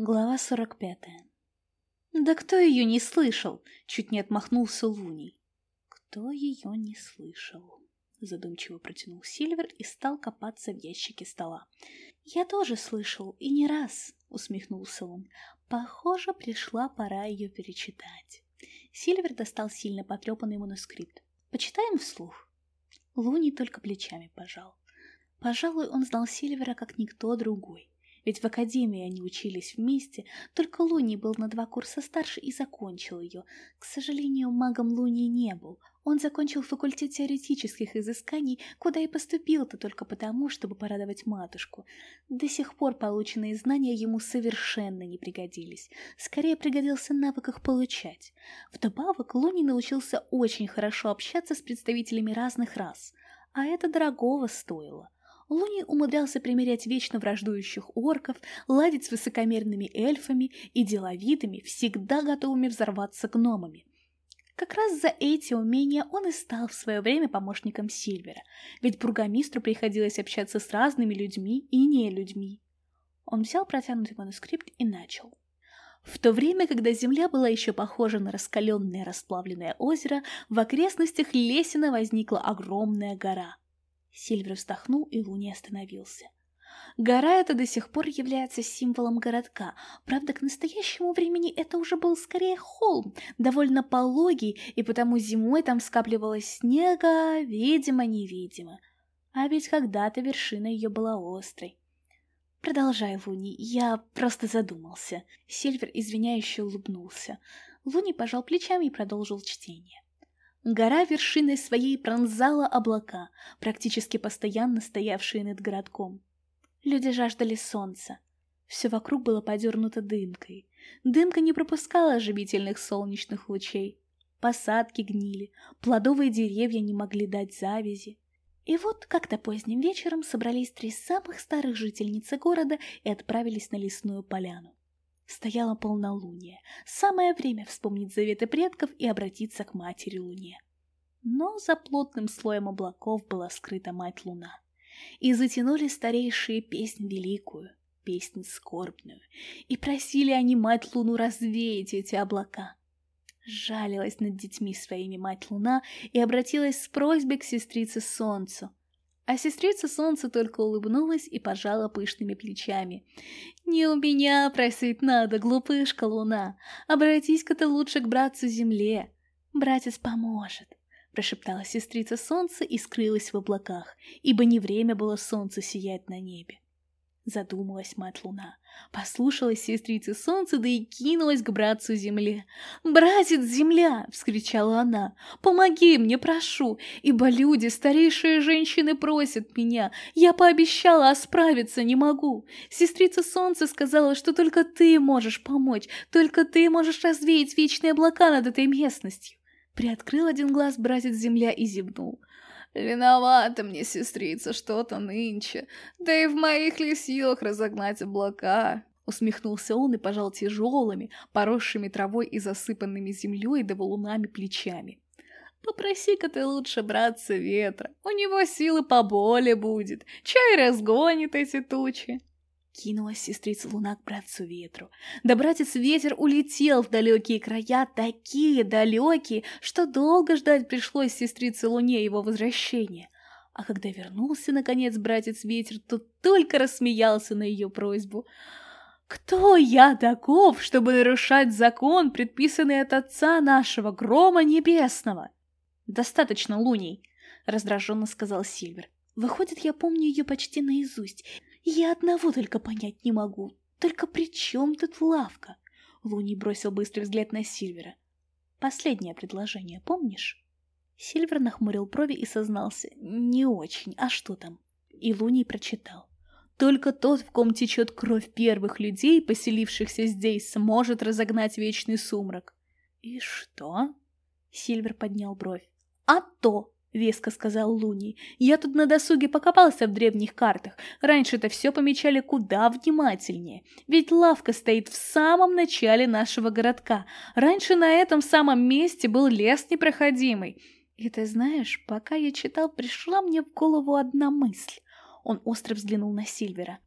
Глава 45. «Да кто ее не слышал?» — чуть не отмахнулся Луний. «Кто ее не слышал?» — задумчиво протянул Сильвер и стал копаться в ящике стола. «Я тоже слышал, и не раз», — усмехнулся он. «Похоже, пришла пора ее перечитать». Сильвер достал сильно потрепанный манускрипт. «Почитаем вслух?» Луний только плечами пожал. Пожалуй, он знал Сильвера как никто другой. Ведь в академии они учились вместе, только Луни был на два курса старше и закончил ее. К сожалению, магом Луни не был. Он закончил факультет теоретических изысканий, куда и поступил-то только потому, чтобы порадовать матушку. До сих пор полученные знания ему совершенно не пригодились. Скорее пригодился навык их получать. Вдобавок, Луни научился очень хорошо общаться с представителями разных рас. А это дорогого стоило. Луни умудрялся примерять вечно враждующих орков, ладить с высокомерными эльфами и деловитыми, всегда готовыми взорваться гномами. Как раз за эти умения он и стал в свое время помощником Сильвера, ведь бургомистру приходилось общаться с разными людьми и не людьми. Он взял протянутый манускрипт и начал. В то время, когда земля была еще похожа на раскаленное расплавленное озеро, в окрестностях Лесина возникла огромная гора – Сильвер вздохнул, и Луни остановился. Гора эта до сих пор является символом городка, правда, к настоящему времени это уже был скорее холм, довольно пологий, и потому зимой там скапливалось снега, видимо-невидимо. А ведь когда-то вершина ее была острой. «Продолжай, Луни, я просто задумался». Сильвер извиняюще улыбнулся. Луни пожал плечами и продолжил чтение. Гора вершиной своей пронзала облака, практически постоянно стоявшие над городком. Люди жаждали солнца. Все вокруг было подернуто дымкой. Дымка не пропускала оживительных солнечных лучей. Посадки гнили, плодовые деревья не могли дать завязи. И вот как-то поздним вечером собрались три самых старых жительницы города и отправились на лесную поляну. Стояло полнолуние. Самое время вспомнить заветы предков и обратиться к матери Луне. Но за плотным слоем облаков была скрыта мать Луна. И затянули старейшие песнь великую, песнь скорбную, и просили они мать Луну развеять эти облака. Жалилась над детьми своими мать Луна и обратилась с просьбой к сестрице Солнцу, а сестрица солнца только улыбнулась и пожала пышными плечами. «Не у меня просить надо, глупышка луна. Обратись-ка ты лучше к братцу земле. Братец поможет», — прошептала сестрица солнца и скрылась в облаках, ибо не время было солнце сиять на небе. Задумалась мать Луна, послушалась сестрицы Солнца, да и кинулась к братцу Земле. «Братец Земля!» — вскричала она. «Помоги мне, прошу, ибо люди, старейшие женщины просят меня. Я пообещала, а справиться не могу. Сестрица Солнца сказала, что только ты можешь помочь, только ты можешь развеять вечные облака над этой местностью». Приоткрыл один глаз братец Земля и зевнул. Виновата мне, сестрица, что-то нынче. Да и в моих ли силах разогнать облака? Усмехнулся он и пожал тяжелыми, поросшими травой и засыпанными землей да валунами плечами. Попроси-ка ты лучше братца ветра, у него силы поболе будет, чай разгонит эти тучи. Кинулась сестрица Луна к братцу Ветру. Да братец Ветер улетел в далекие края, такие далекие, что долго ждать пришлось сестрице Луне его возвращения. А когда вернулся, наконец, братец Ветер, то только рассмеялся на ее просьбу. «Кто я таков, чтобы нарушать закон, предписанный от Отца нашего, грома небесного?» «Достаточно, Луний», — раздраженно сказал Сильвер. «Выходит, я помню ее почти наизусть, я одного только понять не могу. Только при чем тут лавка? Луни бросил быстрый взгляд на Сильвера. Последнее предложение, помнишь? Сильвер нахмурил брови и сознался. Не очень, а что там? И Луни прочитал. Только тот, в ком течет кровь первых людей, поселившихся здесь, сможет разогнать вечный сумрак. И что? Сильвер поднял бровь. А то! — веско сказал Луни. «Я тут на досуге покопался в древних картах. Раньше-то все помечали куда внимательнее. Ведь лавка стоит в самом начале нашего городка. Раньше на этом самом месте был лес непроходимый. И ты знаешь, пока я читал, пришла мне в голову одна мысль». Он остро взглянул на Сильвера.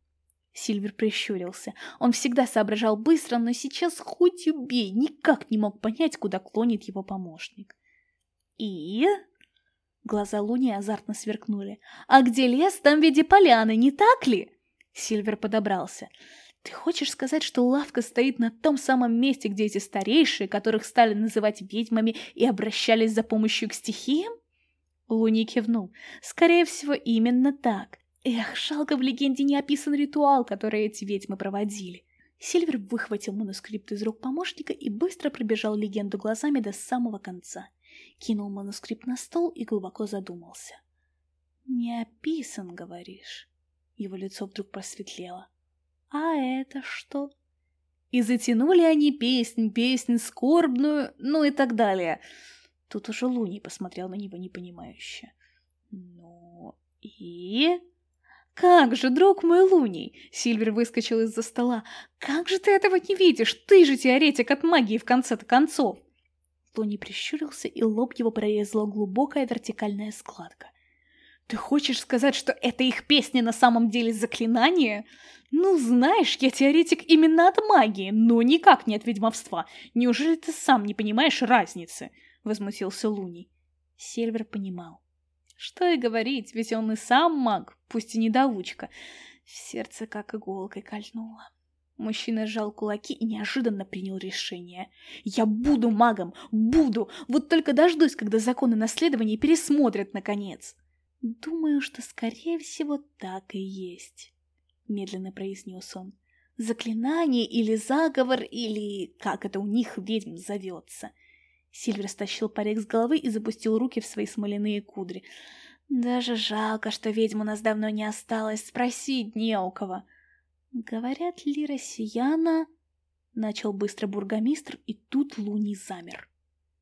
Сильвер прищурился. Он всегда соображал быстро, но сейчас хоть убей, никак не мог понять, куда клонит его помощник. «И?» Глаза Луни азартно сверкнули. «А где лес, там в виде поляны, не так ли?» Сильвер подобрался. «Ты хочешь сказать, что лавка стоит на том самом месте, где эти старейшие, которых стали называть ведьмами, и обращались за помощью к стихиям?» Луни кивнул. «Скорее всего, именно так. Эх, жалко, в легенде не описан ритуал, который эти ведьмы проводили. Сильвер выхватил манускрипт из рук помощника и быстро пробежал легенду глазами до самого конца. Кинул манускрипт на стол и глубоко задумался. «Не описан, говоришь?» Его лицо вдруг просветлело. «А это что?» И затянули они песнь, песнь скорбную, ну и так далее. Тут уже Луни посмотрел на него непонимающе. «Ну и...» «Как же, друг мой Луний!» Сильвер выскочил из-за стола. «Как же ты этого не видишь? Ты же теоретик от магии в конце-то концов!» Луний прищурился, и лоб его прорезала глубокая вертикальная складка. «Ты хочешь сказать, что это их песня на самом деле заклинание? Ну, знаешь, я теоретик именно от магии, но никак не от ведьмовства. Неужели ты сам не понимаешь разницы?» Возмутился Луний. Сильвер понимал. Что и говорить, ведь он и сам маг, пусть и недоучка. В сердце как иголкой кольнуло. Мужчина сжал кулаки и неожиданно принял решение. «Я буду магом! Буду! Вот только дождусь, когда законы наследования пересмотрят, наконец!» «Думаю, что, скорее всего, так и есть», — медленно произнес он. «Заклинание или заговор, или как это у них ведьм зовется. Сильвер стащил парик с головы и запустил руки в свои смоляные кудри. «Даже жалко, что ведьм у нас давно не осталось, спросить не у кого». «Говорят ли россияна...» Начал быстро бургомистр, и тут Луни замер.